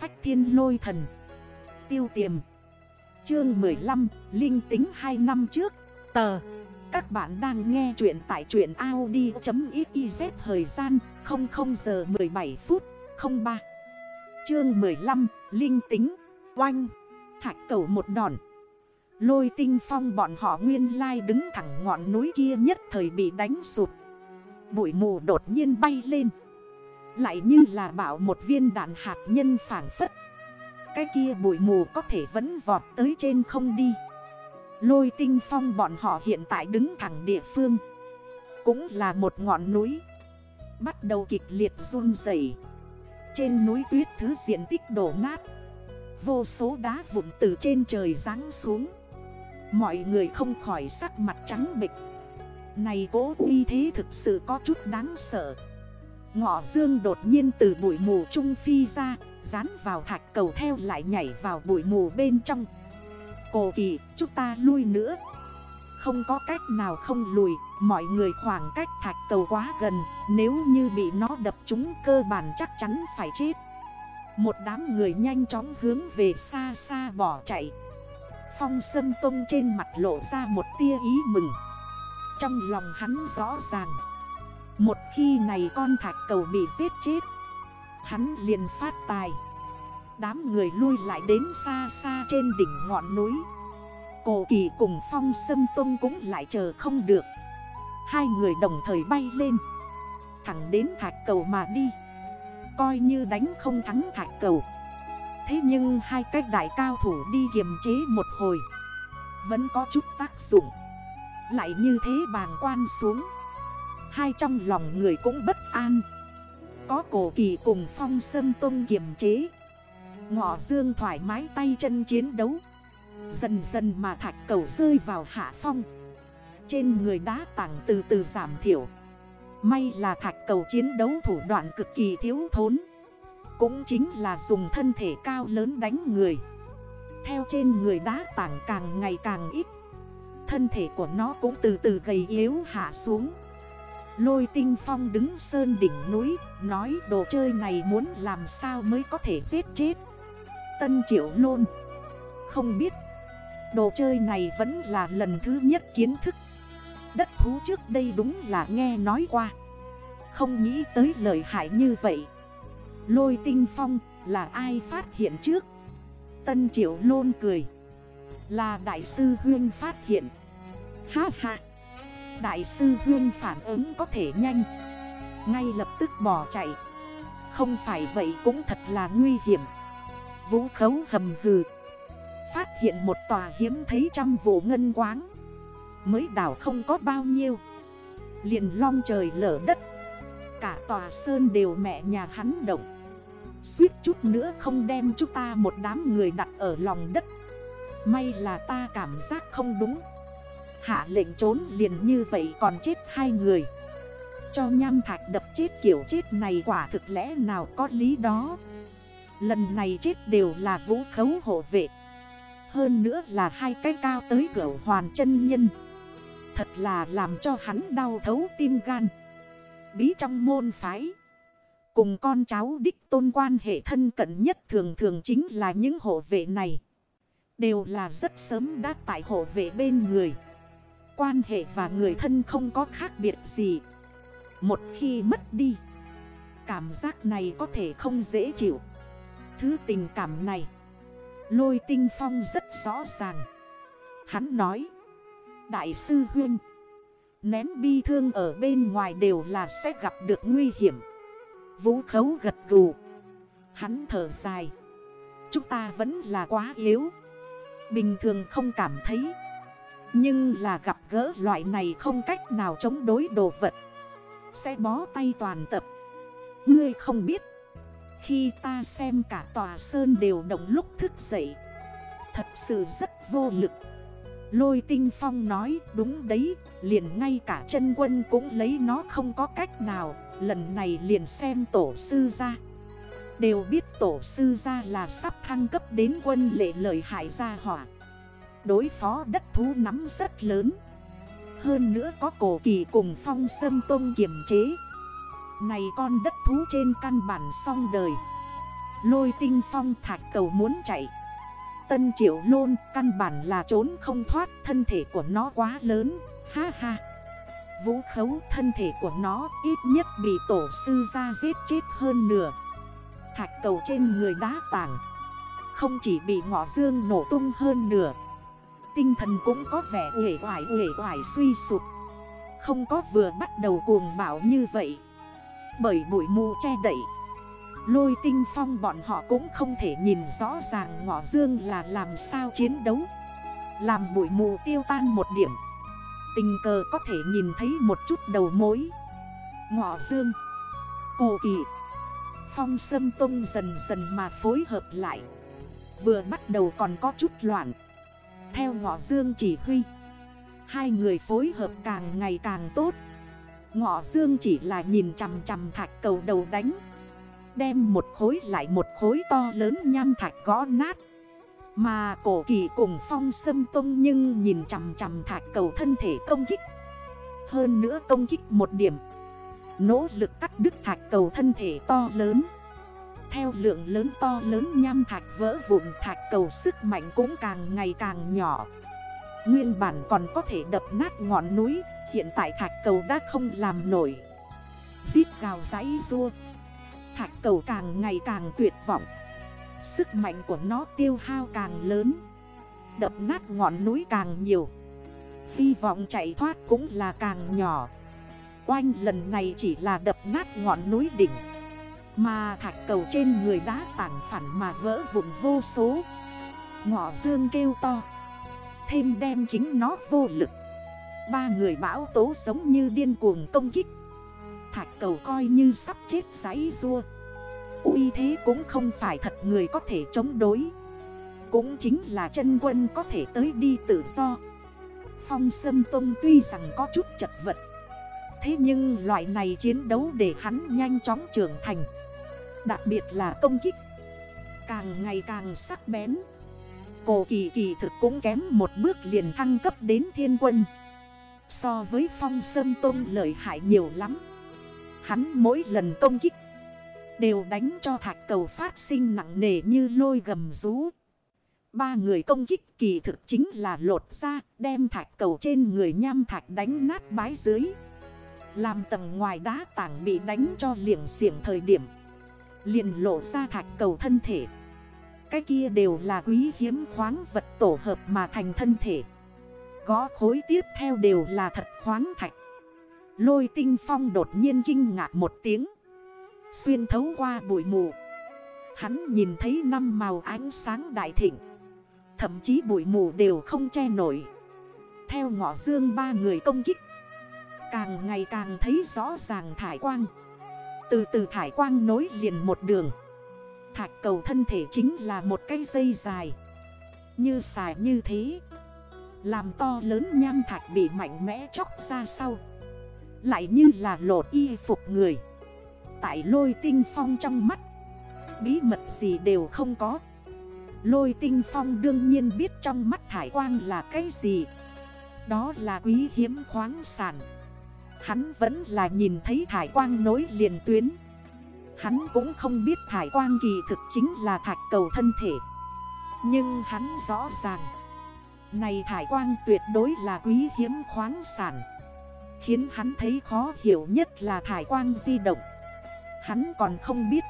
phách thiên lôi thần. Tiêu tiềm. Chương 15 Linh tính 2 năm trước. Tờ. Các bạn đang nghe chuyện tại truyện Audi.xyz Thời gian 00 giờ 17 phút 03 Chương 15 Linh tính. Oanh. Thạch cầu một đòn. Lôi tinh phong bọn họ nguyên lai đứng thẳng ngọn núi kia nhất thời bị đánh sụt. Bụi mù đột nhiên bay lên. Lại như là bảo một viên đạn hạt nhân phản phất. Cái kia bụi mù có thể vẫn vọt tới trên không đi. Lôi tinh phong bọn họ hiện tại đứng thẳng địa phương. Cũng là một ngọn núi. Bắt đầu kịch liệt run dày Trên núi tuyết thứ diện tích đổ nát. Vô số đá vụn từ trên trời ráng xuống. Mọi người không khỏi sắc mặt trắng bịch Này cố uy thế thực sự có chút đáng sợ. Ngọ dương đột nhiên từ bụi mù trung phi ra, Dán vào thạch cầu theo lại nhảy vào bụi mù bên trong. Cổ kỳ, chúng ta lui nữa. Không có cách nào không lùi, Mọi người khoảng cách thạch cầu quá gần, Nếu như bị nó đập trúng cơ bản chắc chắn phải chết. Một đám người nhanh chóng hướng về xa xa bỏ chạy. Phong Sâm Tông trên mặt lộ ra một tia ý mừng. Trong lòng hắn rõ ràng một khi này con thạch cầu bị giết chết, Hắn liền phát tài. Đám người lui lại đến xa xa trên đỉnh ngọn núi. Cổ kỳ cùng Phong Sâm tung cũng lại chờ không được. Hai người đồng thời bay lên, Thẳng đến thạch cầu mà đi. Coi như đánh không thắng thạch cầu. Thế nhưng hai cách đại cao thủ đi kiềm chế một hồi, Vẫn có chút tác dụng. Lại như thế bàng quan xuống. Hai trong lòng người cũng bất an. Có cổ kỳ cùng phong sâm tôn kiềm chế. Ngọ dương thoải mái tay chân chiến đấu. Dần dần mà thạch cầu rơi vào hạ phong. Trên người đá tảng từ từ giảm thiểu. May là thạch cầu chiến đấu thủ đoạn cực kỳ thiếu thốn. Cũng chính là dùng thân thể cao lớn đánh người. Theo trên người đá tảng càng ngày càng ít. Thân thể của nó cũng từ từ gầy yếu hạ xuống. Lôi tinh phong đứng sơn đỉnh núi, Nói đồ chơi này muốn làm sao mới có thể giết chết. Tân triệu lôn Không biết. Đồ chơi này vẫn là lần thứ nhất kiến thức. Đất thú trước đây đúng là nghe nói qua. Không nghĩ tới lời hại như vậy. Lôi tinh phong là ai phát hiện trước? Tân triệu lôn cười. Là đại sư Huyên phát hiện. Ha ha. Đại sư Huyên phản ứng có thể nhanh. Ngay lập tức bỏ chạy. Không phải vậy cũng thật là nguy hiểm. Vũ khấu hầm hừ. Phát hiện một tòa hiếm thấy trăm vụ ngân quáng. Mới đảo không có bao nhiêu. Liền long trời lở đất. Cả tòa sơn đều mẹ nhà hắn động. Suýt chút nữa không đem chúng ta một đám người đặt ở lòng đất. May là ta cảm giác không đúng. Hạ lệnh trốn liền như vậy còn chết hai người. Cho nham thạch đập chết kiểu chết này quả thực lẽ nào có lý đó? Lần này chết đều là vũ khấu hộ vệ. Hơn nữa là hai cái cao tới cửa hoàn chân nhân. Thật là làm cho hắn đau thấu tim gan. Bí trong môn phái. Cùng con cháu đích tôn quan hệ thân cận nhất thường thường chính là những hộ vệ này. Đều là rất sớm đã tại hộ vệ bên người. Quan hệ và người thân không có khác biệt gì. Một khi mất đi. Cảm giác này có thể không dễ chịu. Thứ tình cảm này. Lôi tinh phong rất rõ ràng. Hắn nói. Đại sư Huyên. Nén bi thương ở bên ngoài đều là sẽ gặp được nguy hiểm. Vũ khấu gật gù Hắn thở dài Chúng ta vẫn là quá yếu Bình thường không cảm thấy nhưng là gặp gỡ loại này không cách nào chống đối đồ vật. Sẽ bó tay toàn tập. Ngươi không biết. Khi ta xem cả tòa sơn đều động lúc thức dậy. Thật sự rất vô lực. Lôi tinh phong nói, đúng đấy, Liền ngay cả chân quân cũng lấy nó không có cách nào. Lần này liền xem tổ sư ra. Đều biết tổ sư ra là sắp thăng cấp đến quân lệ lợi hại gia hỏa. Đối phó đất thú nắm rất lớn. Hơn nữa có cổ kỳ cùng phong sâm tôn kiềm chế. Này con đất thú trên căn bản xong đời. Lôi tinh phong thạch cầu muốn chạy. Tân triệu lôn căn bản là trốn không thoát, Thân thể của nó quá lớn. Ha ha. Vũ khấu thân thể của nó ít nhất bị tổ sư ra giết chết hơn nửa. Thạch cầu trên người đá tảng. Không chỉ bị ngọ dương nổ tung hơn nửa Tinh thần cũng có vẻ uể oải uể oải suy sụp. Không có vừa bắt đầu cuồng bạo như vậy. Bởi bụi mù che đậy. Lôi tinh phong bọn họ cũng không thể nhìn rõ ràng ngọ dương là làm sao chiến đấu. Làm bụi mù tiêu tan một điểm. Tình cờ có thể nhìn thấy một chút đầu mối. Ngọ dương. Cổ kỳ. Phong sâm tung dần dần mà phối hợp lại. Vừa bắt đầu còn có chút loạn. Theo ngọ dương chỉ huy. Hai người phối hợp càng ngày càng tốt. Ngọ dương chỉ là nhìn chằm chằm thạch cầu đầu đánh. Đem một khối lại một khối to lớn nham thạch gõ nát. Mà cổ kỳ cùng phong sâm tung nhưng nhìn chằm chằm thạch cầu thân thể công kích. Hơn nữa công kích một điểm. Nỗ lực cắt đứt thạch cầu thân thể to lớn. Theo lượng lớn to lớn nham thạch vỡ vụn thạch cầu sức mạnh cũng càng ngày càng nhỏ. Nguyên bản còn có thể đập nát ngọn núi, Hiện tại thạch cầu đã không làm nổi. Xít gào giấy rua. Thạch cầu càng ngày càng tuyệt vọng. Sức mạnh của nó tiêu hao càng lớn. Đập nát ngọn núi càng nhiều. Hy vọng chạy thoát cũng là càng nhỏ. Oanh, lần này chỉ là đập nát ngọn núi đỉnh. Mà thạch cầu trên người đá tảng phản mà vỡ vụn vô số. Ngọ dương kêu to. Thêm đem kính nó vô lực. Ba người bão tố sống như điên cuồng công kích. Thạch cầu coi như sắp chết giấy rua. Uy thế cũng không phải thật người có thể chống đối. Cũng chính là chân quân có thể tới đi tự do. Phong Sâm Tông tuy rằng có chút chật vật. Thế nhưng loại này chiến đấu để hắn nhanh chóng trưởng thành Đặc biệt là công kích. Càng ngày càng sắc bén. Cổ kỳ kỳ thực cũng kém một bước liền thăng cấp đến thiên quân. So với phong sơn tôn lợi hại nhiều lắm. Hắn mỗi lần công kích Đều đánh cho thạch cầu phát sinh nặng nề như lôi gầm rú. Ba người công kích kỳ thực chính là lột ra Đem thạch cầu trên người nham thạch đánh nát bái dưới. Làm tầng ngoài đá tảng bị đánh cho liệng xiềng thời điểm liền lộ ra thạch cầu thân thể. Cái kia đều là quý hiếm khoáng vật tổ hợp mà thành thân thể. Gó khối tiếp theo đều là thật khoáng thạch. Lôi tinh phong đột nhiên kinh ngạc một tiếng. Xuyên thấu qua bụi mù. Hắn nhìn thấy năm màu ánh sáng đại thịnh. Thậm chí bụi mù đều không che nổi. Theo ngõ dương ba người công kích. Càng ngày càng thấy rõ ràng thải quang. Từ từ thải quang nối liền một đường. Thạch cầu thân thể chính là một cây dây dài. Như xài như thế. Làm to lớn nham thạch bị mạnh mẽ chóc ra sau. Lại như là lột y phục người. Tại lôi tinh phong trong mắt, Bí mật gì đều không có. Lôi tinh phong đương nhiên biết trong mắt thải quang là cái gì. Đó là quý hiếm khoáng sản. Hắn vẫn là nhìn thấy thải quang nối liền tuyến. Hắn cũng không biết thải quang kỳ thực chính là thạch cầu thân thể. Nhưng hắn rõ ràng, Này thải quang tuyệt đối là quý hiếm khoáng sản. Khiến hắn thấy khó hiểu nhất là thải quang di động. Hắn còn không biết,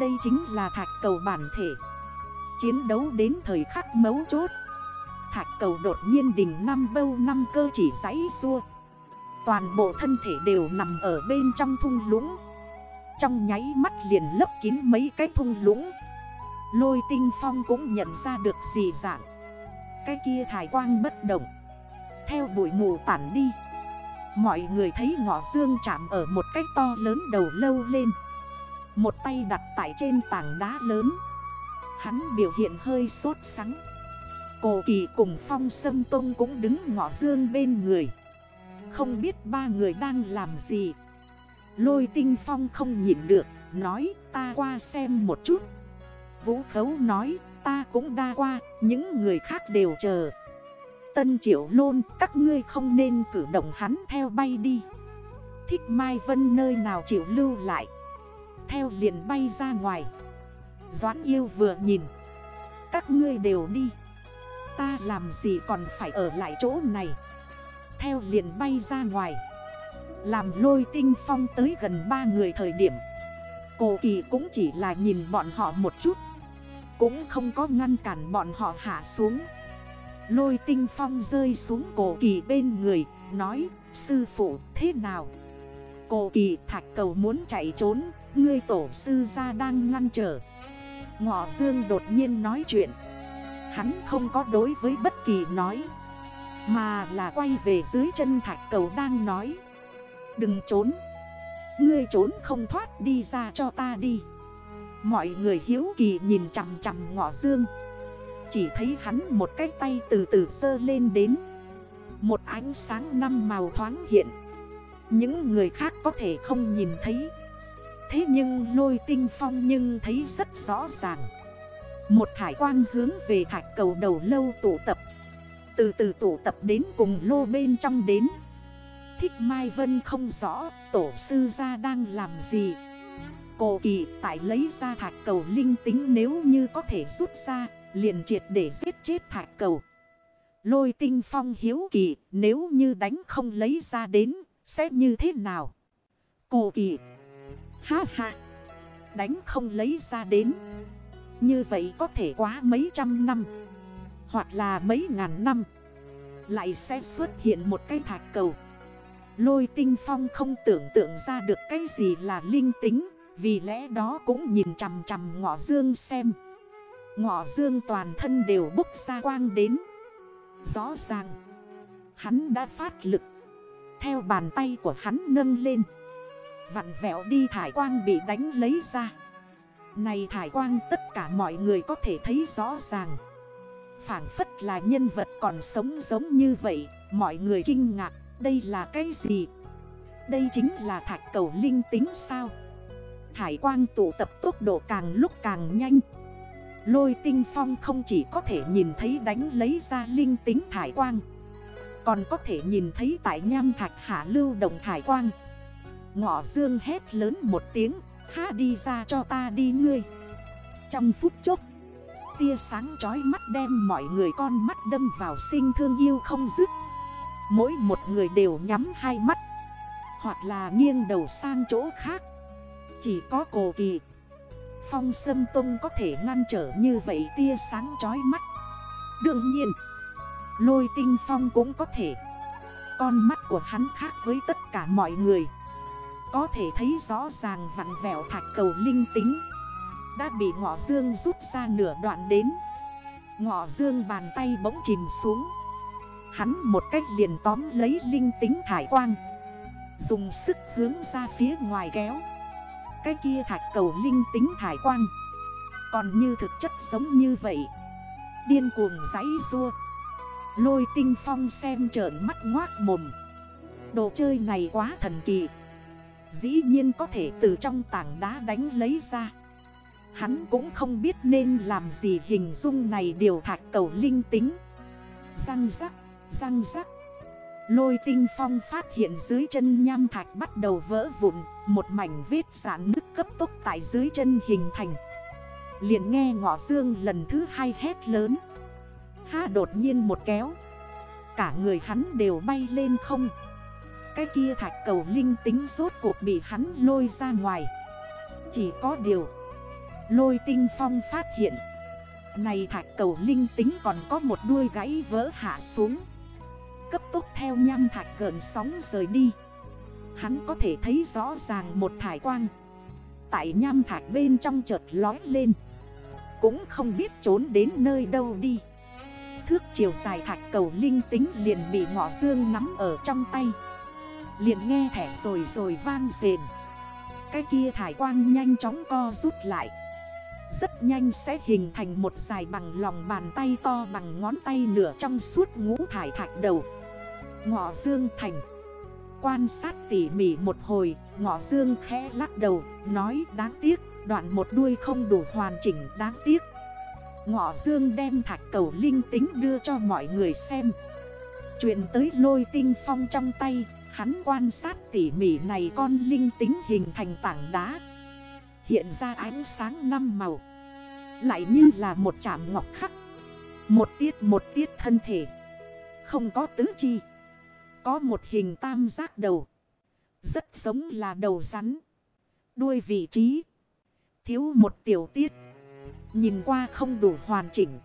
Đây chính là thạch cầu bản thể. Chiến đấu đến thời khắc mấu chốt, Thạch cầu đột nhiên đỉnh năm bâu năm cơ chỉ giấy xua. Toàn bộ thân thể đều nằm ở bên trong thung lũng. Trong nháy mắt liền lấp kín mấy cái thung lũng. Lôi tinh phong cũng nhận ra được gì dạng. Cái kia thải quang bất động. Theo bụi mù tản đi. Mọi người thấy ngọ dương chạm ở một cách to lớn đầu lâu lên. Một tay đặt tại trên tảng đá lớn. Hắn biểu hiện hơi sốt sắng. Cổ kỳ cùng phong sâm Tôn cũng đứng ngọ dương bên người. Không biết ba người đang làm gì. Lôi tinh phong không nhìn được, Nói, ta qua xem một chút. Vũ khấu nói, ta cũng đa qua, Những người khác đều chờ. Tân triệu lôn, các ngươi không nên cử động hắn theo bay đi. Thích Mai Vân nơi nào chịu lưu lại? Theo liền bay ra ngoài. Doãn yêu vừa nhìn, Các ngươi đều đi. Ta làm gì còn phải ở lại chỗ này? Theo liền bay ra ngoài. Làm lôi tinh phong tới gần ba người thời điểm. Cổ kỳ cũng chỉ là nhìn bọn họ một chút. Cũng không có ngăn cản bọn họ hạ xuống. Lôi tinh phong rơi xuống cổ kỳ bên người, Nói, sư phụ, thế nào? Cổ kỳ thạch cầu muốn chạy trốn, Ngươi tổ sư ra đang ngăn trở. Ngọ dương đột nhiên nói chuyện. Hắn không có đối với bất kỳ nói. Mà là quay về dưới chân thạch cầu đang nói. Đừng trốn. Ngươi trốn không thoát đi ra cho ta đi. Mọi người hiếu kỳ nhìn chằm chằm ngọ dương. Chỉ thấy hắn một cái tay từ từ sơ lên đến. Một ánh sáng năm màu thoáng hiện. Những người khác có thể không nhìn thấy. Thế nhưng lôi tinh phong nhưng thấy rất rõ ràng. Một thải quang hướng về thạch cầu đầu lâu tụ tập. Từ từ tụ tập đến cùng lô bên trong đến. Thích Mai Vân không rõ tổ sư ra đang làm gì. Cổ kỳ tại lấy ra thạch cầu linh tính nếu như có thể rút ra, Liền triệt để giết chết thạch cầu. Lôi tinh phong hiếu kỳ, nếu như đánh không lấy ra đến, sẽ như thế nào? Cổ kỳ. Ha ha. Đánh không lấy ra đến. Như vậy có thể quá mấy trăm năm. Hoặc là mấy ngàn năm, Lại sẽ xuất hiện một cái thạch cầu. Lôi tinh phong không tưởng tượng ra được cái gì là linh tính, Vì lẽ đó cũng nhìn chằm chằm ngọ dương xem. Ngọ dương toàn thân đều bốc ra quang đến. Rõ ràng, Hắn đã phát lực. Theo bàn tay của hắn nâng lên. Vặn vẹo đi thải quang bị đánh lấy ra. Này thải quang tất cả mọi người có thể thấy rõ ràng. Phản phất là nhân vật còn sống giống như vậy. Mọi người kinh ngạc, đây là cái gì? Đây chính là thạch cầu linh tính sao? Thải quang tụ tập tốc độ càng lúc càng nhanh. Lôi tinh phong không chỉ có thể nhìn thấy đánh lấy ra linh tính thải quang, Còn có thể nhìn thấy tại nham thạch hạ lưu động thải quang. Ngọ dương hét lớn một tiếng khá đi ra cho ta đi ngươi. Trong phút chốc Tia sáng chói mắt đem mọi người con mắt đâm vào sinh thương yêu không dứt. Mỗi một người đều nhắm hai mắt, Hoặc là nghiêng đầu sang chỗ khác. Chỉ có cổ kỳ, Phong sâm tung có thể ngăn trở như vậy tia sáng chói mắt. Đương nhiên, Lôi tinh phong cũng có thể. Con mắt của hắn khác với tất cả mọi người. Có thể thấy rõ ràng vặn vẹo thạch cầu linh tính. Đã bị ngọ dương rút ra nửa đoạn đến. Ngọ dương bàn tay bỗng chìm xuống. Hắn một cách liền tóm lấy linh tính thải quang. Dùng sức hướng ra phía ngoài kéo. Cái kia thạch cầu linh tính thải quang. Còn như thực chất giống như vậy. Điên cuồng giấy rua Lôi tinh phong xem trởn mắt ngoác mồm. Đồ chơi này quá thần kỳ. Dĩ nhiên có thể từ trong tảng đá đánh lấy ra. Hắn cũng không biết nên làm gì hình dung này điều thạch cầu linh tính. Răng rắc, răng rắc. Lôi tinh phong phát hiện dưới chân nham thạch bắt đầu vỡ vụn Một mảnh vết giãn nước cấp tốc tại dưới chân hình thành. Liền nghe ngọ dương lần thứ hai hét lớn. Pha đột nhiên một kéo. Cả người hắn đều bay lên không. Cái kia thạch cầu linh tính rốt cuộc bị hắn lôi ra ngoài. Chỉ có điều Lôi tinh phong phát hiện. Này thạch cầu linh tính còn có một đuôi gãy vỡ hạ xuống. Cấp tốc theo nham thạch gần sóng rời đi. Hắn có thể thấy rõ ràng một thải quang. Tại nham thạch bên trong chợt lói lên. Cũng không biết trốn đến nơi đâu đi. Thước chiều dài thạch cầu linh tính liền bị ngọ dương nắm ở trong tay. Liền nghe thẻ rồi rồi vang rền. Cái kia thải quang nhanh chóng co rút lại. Rất nhanh sẽ hình thành một dài bằng lòng bàn tay to bằng ngón tay nửa trong suốt ngũ thải thạch đầu. Ngọ dương thành. Quan sát tỉ mỉ một hồi, Ngọ dương khẽ lắc đầu, Nói đáng tiếc, Đoạn một đuôi không đủ hoàn chỉnh, đáng tiếc. Ngọ dương đem thạch cầu linh tính đưa cho mọi người xem. Chuyện tới lôi tinh phong trong tay, Hắn quan sát tỉ mỉ này con linh tính hình thành tảng đá. Hiện ra ánh sáng năm màu. Lại như là một chạm ngọc khắc. Một tiết một tiết thân thể. Không có tứ chi. Có một hình tam giác đầu. Rất giống là đầu rắn. Đuôi vị trí. Thiếu một tiểu tiết. Nhìn qua không đủ hoàn chỉnh.